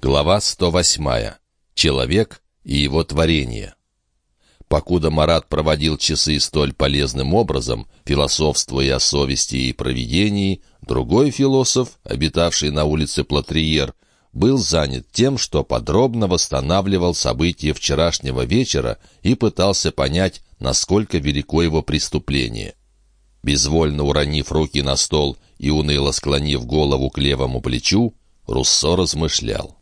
Глава 108. Человек и его творение. Покуда Марат проводил часы столь полезным образом, философствуя о совести и провидении, другой философ, обитавший на улице Платриер, был занят тем, что подробно восстанавливал события вчерашнего вечера и пытался понять, насколько велико его преступление. Безвольно уронив руки на стол и уныло склонив голову к левому плечу, Руссо размышлял.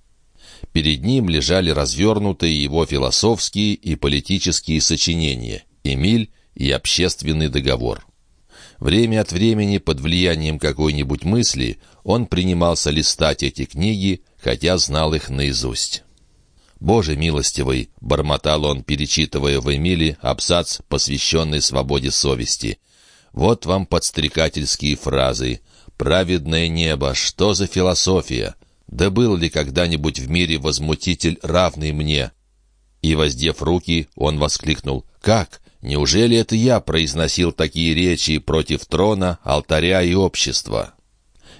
Перед ним лежали развернутые его философские и политические сочинения «Эмиль» и «Общественный договор». Время от времени, под влиянием какой-нибудь мысли, он принимался листать эти книги, хотя знал их наизусть. «Боже милостивый!» — бормотал он, перечитывая в Эмиле абзац, посвященный свободе совести. «Вот вам подстрекательские фразы. Праведное небо! Что за философия? Да был ли когда-нибудь в мире возмутитель, равный мне? И, воздев руки, он воскликнул. «Как? Неужели это я произносил такие речи против трона, алтаря и общества?»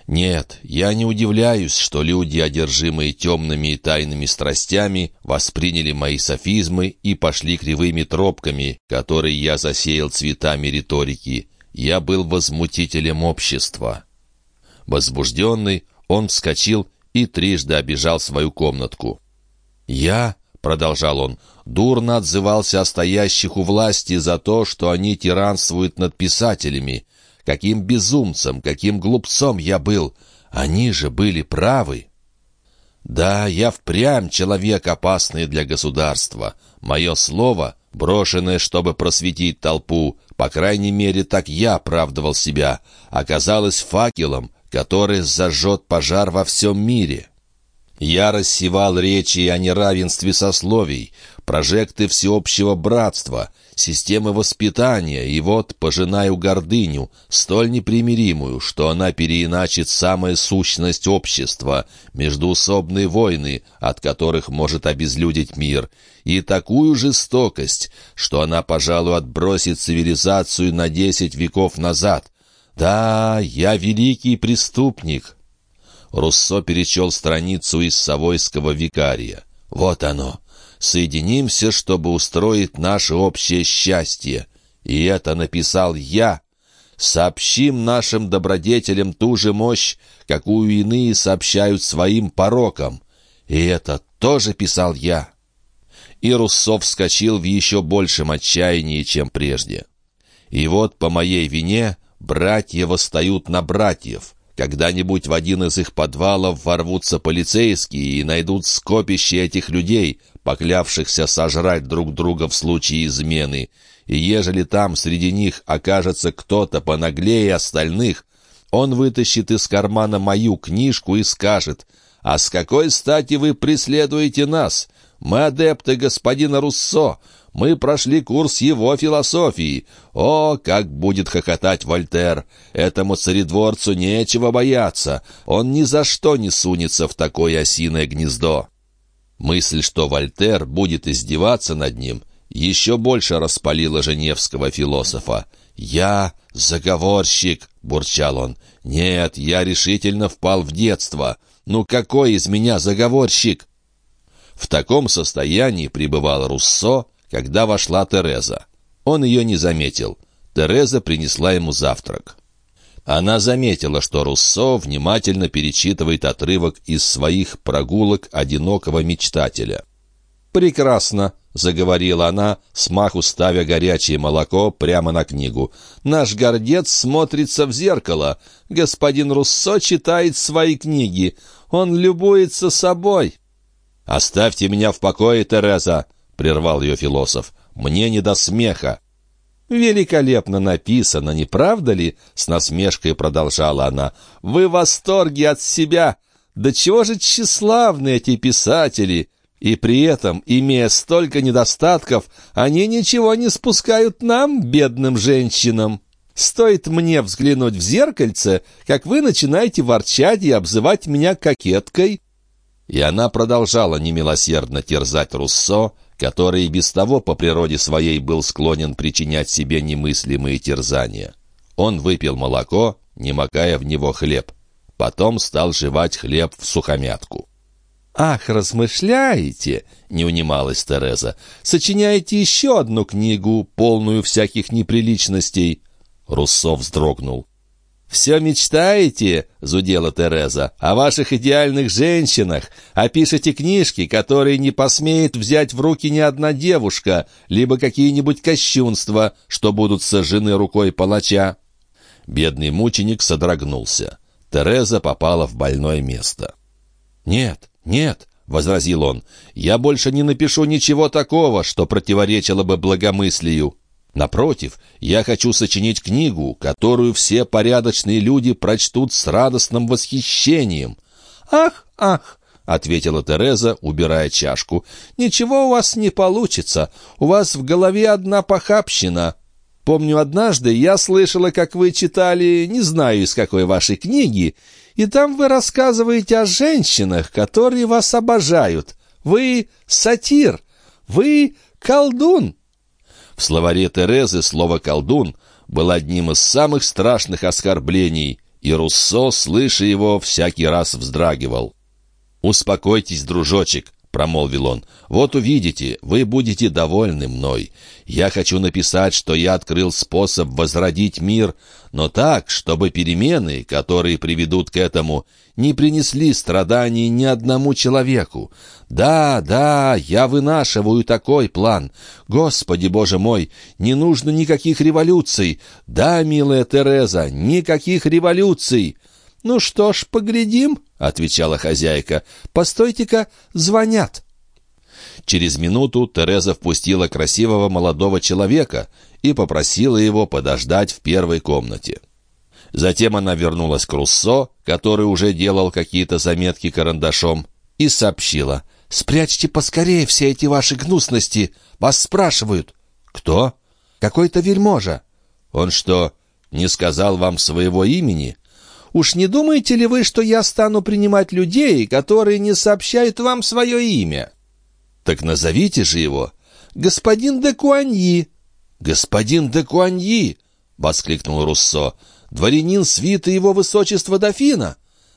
Нет, я не удивляюсь, что люди, одержимые темными и тайными страстями, восприняли мои софизмы и пошли кривыми тропками, которые я засеял цветами риторики. Я был возмутителем общества. Возбужденный, он вскочил и трижды обижал свою комнатку. «Я», — продолжал он, — «дурно отзывался о стоящих у власти за то, что они тиранствуют над писателями. Каким безумцем, каким глупцом я был! Они же были правы!» «Да, я впрямь человек, опасный для государства. Мое слово, брошенное, чтобы просветить толпу, по крайней мере, так я оправдывал себя, оказалось факелом, который зажжет пожар во всем мире. Я рассевал речи о неравенстве сословий, прожекты всеобщего братства, системы воспитания, и вот пожинаю гордыню, столь непримиримую, что она переиначит самая сущность общества, междуусобные войны, от которых может обезлюдить мир, и такую жестокость, что она, пожалуй, отбросит цивилизацию на десять веков назад, «Да, я великий преступник». Руссо перечел страницу из Савойского викария. «Вот оно. Соединимся, чтобы устроить наше общее счастье. И это написал я. Сообщим нашим добродетелям ту же мощь, какую иные сообщают своим порокам. И это тоже писал я». И Руссо вскочил в еще большем отчаянии, чем прежде. И вот по моей вине Братья восстают на братьев. Когда-нибудь в один из их подвалов ворвутся полицейские и найдут скопище этих людей, поклявшихся сожрать друг друга в случае измены. И ежели там среди них окажется кто-то понаглее остальных, он вытащит из кармана мою книжку и скажет, «А с какой стати вы преследуете нас? Мы адепты господина Руссо, мы прошли курс его философии. О, как будет хохотать Вольтер! Этому царедворцу нечего бояться. Он ни за что не сунется в такое осиное гнездо. Мысль, что Вольтер будет издеваться над ним, еще больше распалила женевского философа. «Я заговорщик!» — бурчал он. «Нет, я решительно впал в детство. Ну какой из меня заговорщик?» В таком состоянии пребывал Руссо, когда вошла Тереза. Он ее не заметил. Тереза принесла ему завтрак. Она заметила, что Руссо внимательно перечитывает отрывок из своих прогулок одинокого мечтателя. «Прекрасно», — заговорила она, смаху ставя горячее молоко прямо на книгу. «Наш гордец смотрится в зеркало. Господин Руссо читает свои книги. Он любуется собой». «Оставьте меня в покое, Тереза», — прервал ее философ. «Мне не до смеха». «Великолепно написано, не правда ли?» — с насмешкой продолжала она. «Вы в восторге от себя! Да чего же тщеславны эти писатели! И при этом, имея столько недостатков, они ничего не спускают нам, бедным женщинам!» Стоит мне взглянуть в зеркальце, как вы начинаете ворчать и обзывать меня кокеткой». И она продолжала немилосердно терзать Руссо, который и без того по природе своей был склонен причинять себе немыслимые терзания. Он выпил молоко, не макая в него хлеб. Потом стал жевать хлеб в сухомятку. «Ах, размышляете?» — не унималась Тереза. «Сочиняете еще одну книгу, полную всяких неприличностей?» Руссо вздрогнул. «Все мечтаете, — зудела Тереза, — о ваших идеальных женщинах, а пишете книжки, которые не посмеет взять в руки ни одна девушка, либо какие-нибудь кощунства, что будут сожжены рукой палача». Бедный мученик содрогнулся. Тереза попала в больное место. «Нет, нет», — возразил он, — «я больше не напишу ничего такого, что противоречило бы благомыслию. Напротив, я хочу сочинить книгу, которую все порядочные люди прочтут с радостным восхищением». «Ах, ах!» — ответила Тереза, убирая чашку. «Ничего у вас не получится. У вас в голове одна похабщина. Помню, однажды я слышала, как вы читали, не знаю из какой вашей книги, и там вы рассказываете о женщинах, которые вас обожают. Вы сатир, вы колдун». В словаре Терезы слово «колдун» было одним из самых страшных оскорблений, и Руссо, слыша его, всякий раз вздрагивал. «Успокойтесь, дружочек промолвил он. «Вот увидите, вы будете довольны мной. Я хочу написать, что я открыл способ возродить мир, но так, чтобы перемены, которые приведут к этому, не принесли страданий ни одному человеку. Да, да, я вынашиваю такой план. Господи, Боже мой, не нужно никаких революций. Да, милая Тереза, никаких революций». «Ну что ж, поглядим», — отвечала хозяйка. «Постойте-ка, звонят». Через минуту Тереза впустила красивого молодого человека и попросила его подождать в первой комнате. Затем она вернулась к Руссо, который уже делал какие-то заметки карандашом, и сообщила. «Спрячьте поскорее все эти ваши гнусности. Вас спрашивают». «Кто?» «Какой-то вельможа». «Он что, не сказал вам своего имени?» Уж не думаете ли вы, что я стану принимать людей, которые не сообщают вам свое имя?» «Так назовите же его!» «Господин де Куаньи!» «Господин де Куаньи!» — воскликнул Руссо. «Дворянин свиты его высочества дофина!»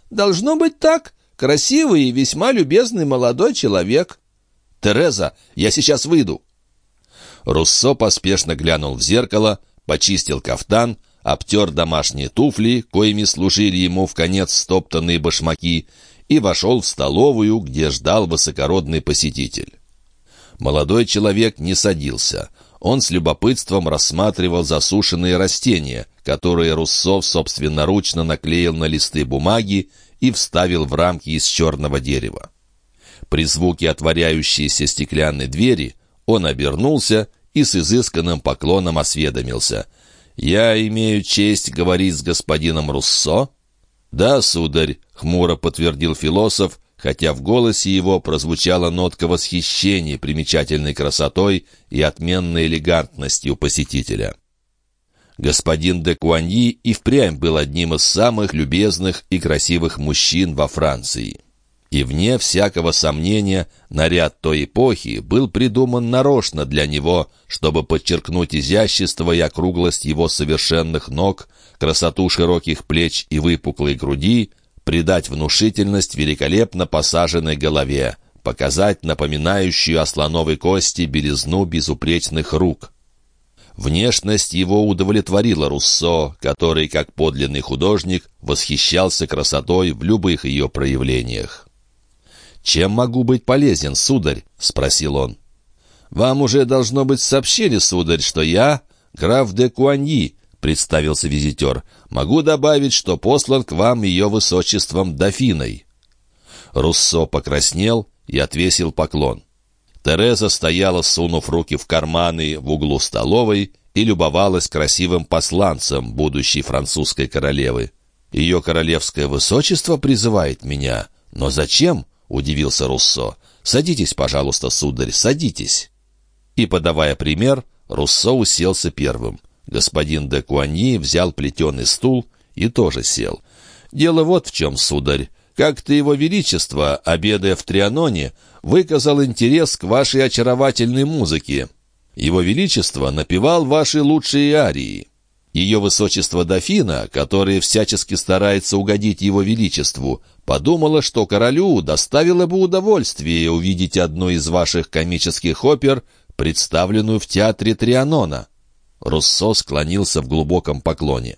«Должно быть так. Красивый и весьма любезный молодой человек». «Тереза, я сейчас выйду!» Руссо поспешно глянул в зеркало, почистил кафтан, обтер домашние туфли, коими служили ему в конец стоптанные башмаки, и вошел в столовую, где ждал высокородный посетитель. Молодой человек не садился. Он с любопытством рассматривал засушенные растения, которые Руссов собственноручно наклеил на листы бумаги и вставил в рамки из черного дерева. При звуке отворяющейся стеклянной двери он обернулся и с изысканным поклоном осведомился — «Я имею честь говорить с господином Руссо?» «Да, сударь», — хмуро подтвердил философ, хотя в голосе его прозвучала нотка восхищения примечательной красотой и отменной элегантностью посетителя. Господин де Куаньи и впрямь был одним из самых любезных и красивых мужчин во Франции. И вне всякого сомнения, наряд той эпохи был придуман нарочно для него, чтобы подчеркнуть изящество и округлость его совершенных ног, красоту широких плеч и выпуклой груди, придать внушительность великолепно посаженной голове, показать напоминающую о слоновой кости белизну безупречных рук. Внешность его удовлетворила Руссо, который, как подлинный художник, восхищался красотой в любых ее проявлениях. «Чем могу быть полезен, сударь?» — спросил он. «Вам уже должно быть сообщили, сударь, что я граф де Куаньи», — представился визитер. «Могу добавить, что послан к вам ее высочеством дофиной». Руссо покраснел и отвесил поклон. Тереза стояла, сунув руки в карманы в углу столовой и любовалась красивым посланцем будущей французской королевы. «Ее королевское высочество призывает меня. Но зачем?» — удивился Руссо. «Садитесь, пожалуйста, сударь, садитесь». И, подавая пример, Руссо уселся первым. Господин де Куаньи взял плетеный стул и тоже сел. «Дело вот в чем, сударь. Как-то его величество, обедая в Трианоне, выказал интерес к вашей очаровательной музыке. Его величество напевал ваши лучшие арии. Ее высочество дофина, которое всячески старается угодить его величеству, подумала, что королю доставило бы удовольствие увидеть одну из ваших комических опер, представленную в театре Трианона. Руссо склонился в глубоком поклоне.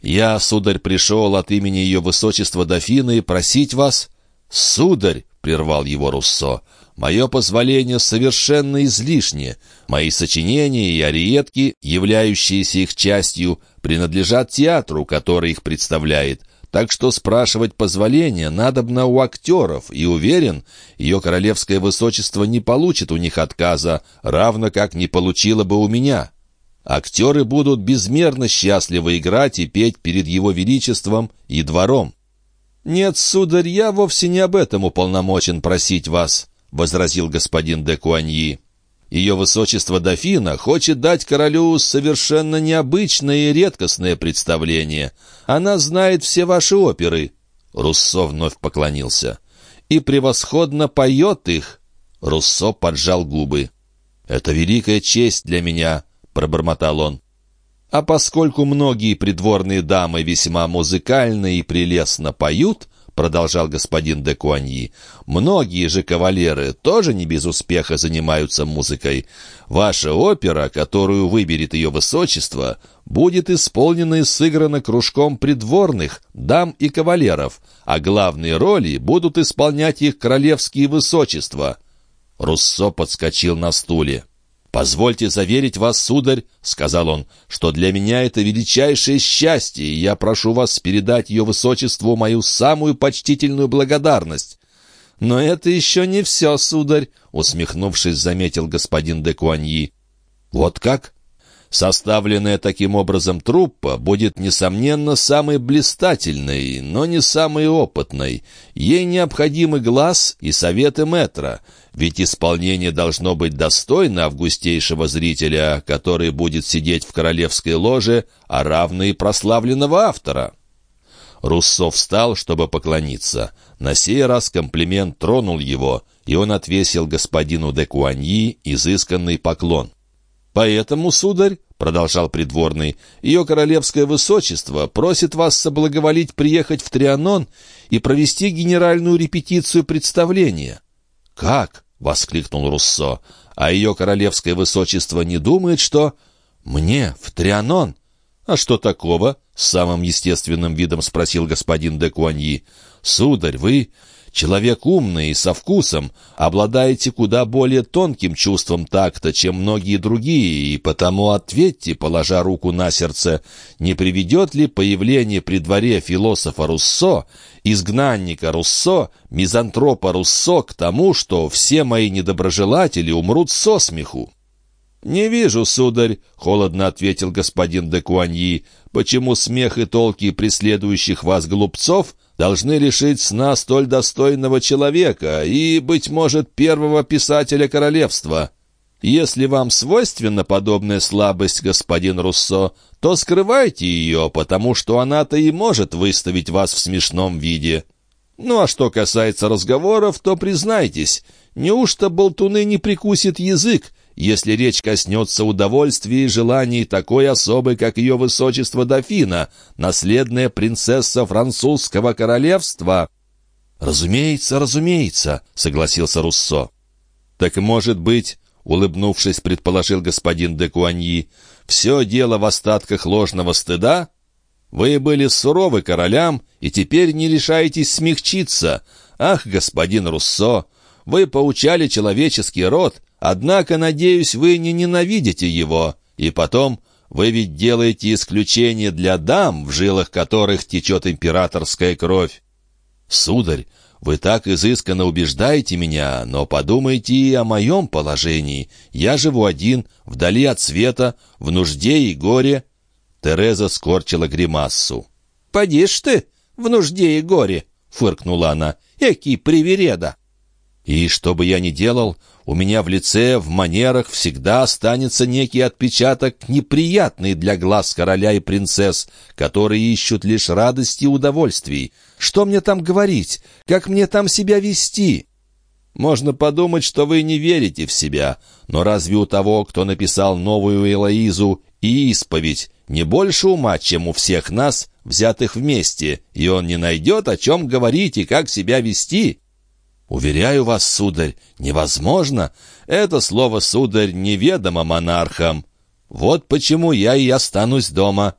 «Я, сударь, пришел от имени ее высочества дофины просить вас...» «Сударь!» — прервал его Руссо. «Мое позволение совершенно излишне. Мои сочинения и ариетки, являющиеся их частью, принадлежат театру, который их представляет. Так что спрашивать позволения надобно у актеров, и уверен, ее королевское высочество не получит у них отказа, равно как не получило бы у меня». Актеры будут безмерно счастливы играть и петь перед его величеством и двором. «Нет, сударь, я вовсе не об этом уполномочен просить вас», — возразил господин де Куаньи. «Ее высочество дофина хочет дать королю совершенно необычное и редкостное представление. Она знает все ваши оперы». Руссо вновь поклонился. «И превосходно поет их». Руссо поджал губы. «Это великая честь для меня», — пробормотал он. А поскольку многие придворные дамы весьма музыкально и прелестно поют, продолжал господин де Куаньи, многие же кавалеры тоже не без успеха занимаются музыкой. Ваша опера, которую выберет ее высочество, будет исполнена и сыграна кружком придворных, дам и кавалеров, а главные роли будут исполнять их королевские высочества. Руссо подскочил на стуле. «Позвольте заверить вас, сударь», — сказал он, — «что для меня это величайшее счастье, и я прошу вас передать ее высочеству мою самую почтительную благодарность». «Но это еще не все, сударь», — усмехнувшись, заметил господин де Куаньи. «Вот как?» Составленная таким образом труппа будет, несомненно, самой блистательной, но не самой опытной. Ей необходимы глаз и советы метра, ведь исполнение должно быть достойно августейшего зрителя, который будет сидеть в королевской ложе, а равно и прославленного автора. Руссо встал, чтобы поклониться. На сей раз комплимент тронул его, и он отвесил господину де Куаньи изысканный поклон. «Поэтому, сударь, — продолжал придворный, — ее королевское высочество просит вас соблаговолить приехать в Трианон и провести генеральную репетицию представления». «Как?» — воскликнул Руссо. «А ее королевское высочество не думает, что...» «Мне? В Трианон?» «А что такого?» — с самым естественным видом спросил господин де Куаньи. «Сударь, вы Человек умный и со вкусом, обладаете куда более тонким чувством такта, чем многие другие, и потому ответьте, положа руку на сердце, не приведет ли появление при дворе философа Руссо, изгнанника Руссо, мизантропа Руссо к тому, что все мои недоброжелатели умрут со смеху? «Не вижу, сударь», — холодно ответил господин де Куаньи, «почему смех и толки преследующих вас глупцов должны лишить сна столь достойного человека и, быть может, первого писателя королевства. Если вам свойственна подобная слабость, господин Руссо, то скрывайте ее, потому что она-то и может выставить вас в смешном виде. Ну а что касается разговоров, то признайтесь, неужто болтуны не прикусит язык, если речь коснется удовольствия и желаний такой особы, как ее высочество дофина, наследная принцесса французского королевства?» «Разумеется, разумеется», — согласился Руссо. «Так, может быть, — улыбнувшись, предположил господин де Куаньи, — все дело в остатках ложного стыда? Вы были суровы королям, и теперь не решаетесь смягчиться. Ах, господин Руссо, вы поучали человеческий род, Однако, надеюсь, вы не ненавидите его. И потом, вы ведь делаете исключение для дам, в жилах которых течет императорская кровь. Сударь, вы так изысканно убеждаете меня, но подумайте и о моем положении. Я живу один, вдали от света, в нужде и горе». Тереза скорчила гримассу. «Поди ж ты, в нужде и горе!» — фыркнула она. «Экий привереда!» «И что бы я ни делал, у меня в лице, в манерах всегда останется некий отпечаток, неприятный для глаз короля и принцесс, которые ищут лишь радости и удовольствий. Что мне там говорить? Как мне там себя вести?» Можно подумать, что вы не верите в себя, но разве у того, кто написал новую Элоизу, и исповедь не больше ума, чем у всех нас, взятых вместе, и он не найдет, о чем говорить и как себя вести. Уверяю вас, сударь, невозможно. Это слово, сударь, неведомо монархам. Вот почему я и останусь дома.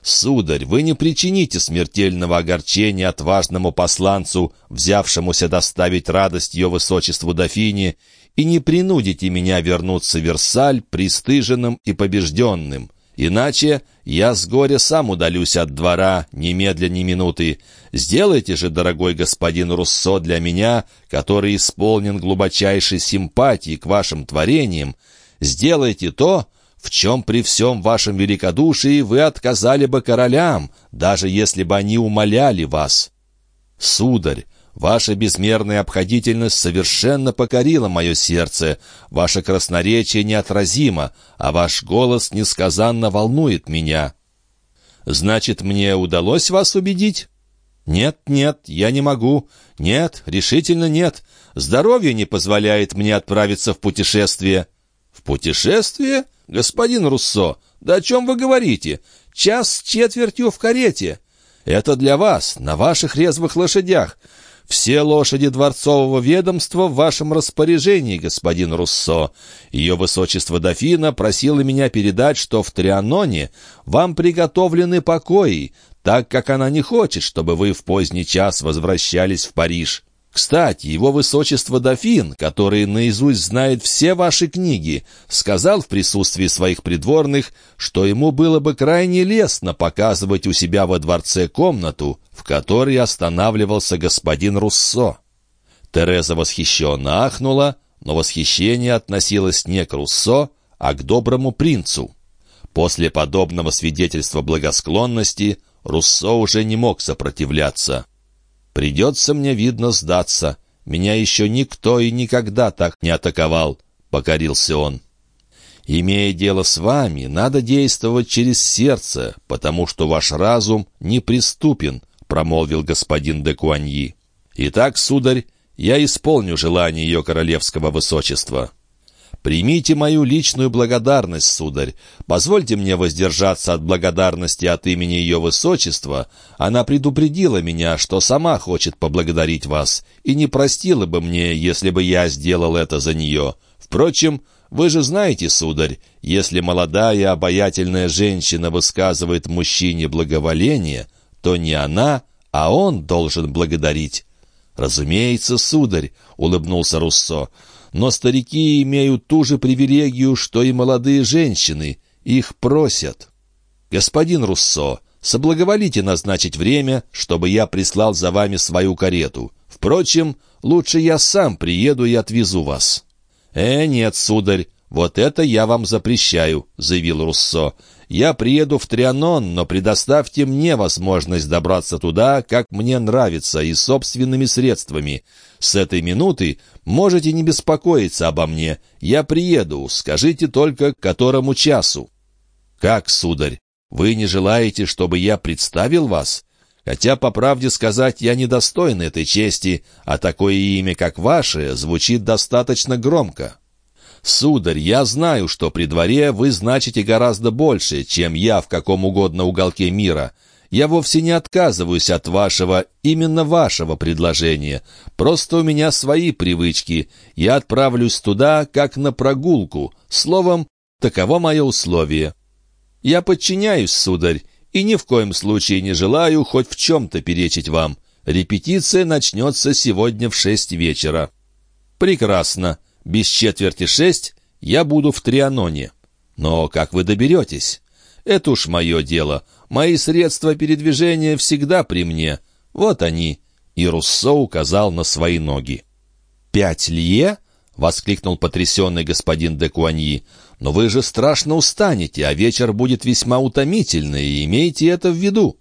Сударь, вы не причините смертельного огорчения отважному посланцу, взявшемуся доставить радость ее высочеству дофине, и не принудите меня вернуться в Версаль пристыженным и побежденным. Иначе я с горя сам удалюсь от двора, немедля ни минуты. Сделайте же, дорогой господин Руссо, для меня, который исполнен глубочайшей симпатии к вашим творениям, сделайте то, в чем при всем вашем великодушии вы отказали бы королям, даже если бы они умоляли вас. Сударь, Ваша безмерная обходительность совершенно покорила мое сердце. Ваше красноречие неотразимо, а ваш голос несказанно волнует меня. Значит, мне удалось вас убедить? Нет, нет, я не могу. Нет, решительно нет. Здоровье не позволяет мне отправиться в путешествие. В путешествие? Господин Руссо, да о чем вы говорите? Час с четвертью в карете. Это для вас, на ваших резвых лошадях. Все лошади дворцового ведомства в вашем распоряжении, господин Руссо. Ее высочество дофина просила меня передать, что в Трианоне вам приготовлены покои, так как она не хочет, чтобы вы в поздний час возвращались в Париж. Кстати, его высочество дофин, который наизусть знает все ваши книги, сказал в присутствии своих придворных, что ему было бы крайне лестно показывать у себя во дворце комнату, в которой останавливался господин Руссо. Тереза восхищенно ахнула, но восхищение относилось не к Руссо, а к доброму принцу. После подобного свидетельства благосклонности Руссо уже не мог сопротивляться. «Придется мне, видно, сдаться. Меня еще никто и никогда так не атаковал», — покорился он. «Имея дело с вами, надо действовать через сердце, потому что ваш разум неприступен», — промолвил господин де Куаньи. «Итак, сударь, я исполню желание ее королевского высочества». Примите мою личную благодарность, сударь. Позвольте мне воздержаться от благодарности от имени ее высочества. Она предупредила меня, что сама хочет поблагодарить вас, и не простила бы мне, если бы я сделал это за нее. Впрочем, вы же знаете, сударь, если молодая обаятельная женщина высказывает мужчине благоволение, то не она, а он должен благодарить. «Разумеется, сударь», — улыбнулся Руссо, — но старики имеют ту же привилегию, что и молодые женщины. Их просят. Господин Руссо, соблаговолите назначить время, чтобы я прислал за вами свою карету. Впрочем, лучше я сам приеду и отвезу вас». «Э, нет, сударь, вот это я вам запрещаю», — заявил Руссо. Я приеду в Трианон, но предоставьте мне возможность добраться туда, как мне нравится, и собственными средствами. С этой минуты можете не беспокоиться обо мне. Я приеду, скажите только, к которому часу». «Как, сударь, вы не желаете, чтобы я представил вас?» Хотя, по правде сказать, я недостоин этой чести, а такое имя, как ваше, звучит достаточно громко. «Сударь, я знаю, что при дворе вы значите гораздо больше, чем я в каком угодно уголке мира. Я вовсе не отказываюсь от вашего, именно вашего предложения. Просто у меня свои привычки. Я отправлюсь туда, как на прогулку. Словом, таково мое условие. Я подчиняюсь, сударь, и ни в коем случае не желаю хоть в чем-то перечить вам. Репетиция начнется сегодня в шесть вечера». «Прекрасно. Без четверти шесть я буду в Трианоне. Но как вы доберетесь? Это уж мое дело. Мои средства передвижения всегда при мне. Вот они». И Руссо указал на свои ноги. «Пять лье?» — воскликнул потрясенный господин де Куаньи. «Но вы же страшно устанете, а вечер будет весьма утомительный, и имейте это в виду».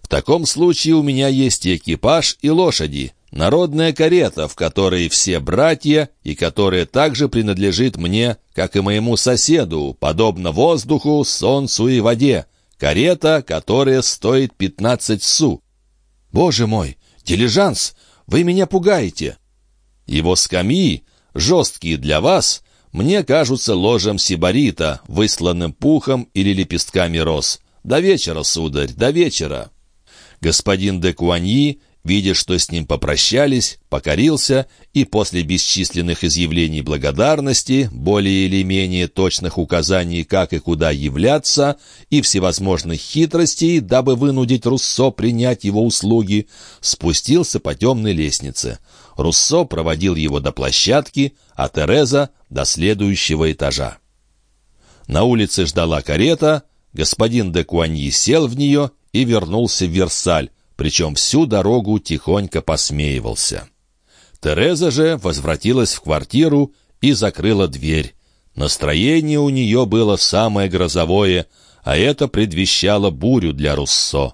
«В таком случае у меня есть и экипаж, и лошади. Народная карета, в которой все братья и которая также принадлежит мне, как и моему соседу, подобно воздуху, солнцу и воде. Карета, которая стоит пятнадцать су. Боже мой, дилижанс, вы меня пугаете. Его скамьи, жесткие для вас, мне кажутся ложем сибарита, высланным пухом или лепестками роз. До вечера, сударь, до вечера». Господин де Куаньи видя, что с ним попрощались, покорился и после бесчисленных изъявлений благодарности, более или менее точных указаний, как и куда являться, и всевозможных хитростей, дабы вынудить Руссо принять его услуги, спустился по темной лестнице. Руссо проводил его до площадки, а Тереза — до следующего этажа. На улице ждала карета, господин де Куаньи сел в нее и вернулся в Версаль, причем всю дорогу тихонько посмеивался. Тереза же возвратилась в квартиру и закрыла дверь. Настроение у нее было самое грозовое, а это предвещало бурю для Руссо.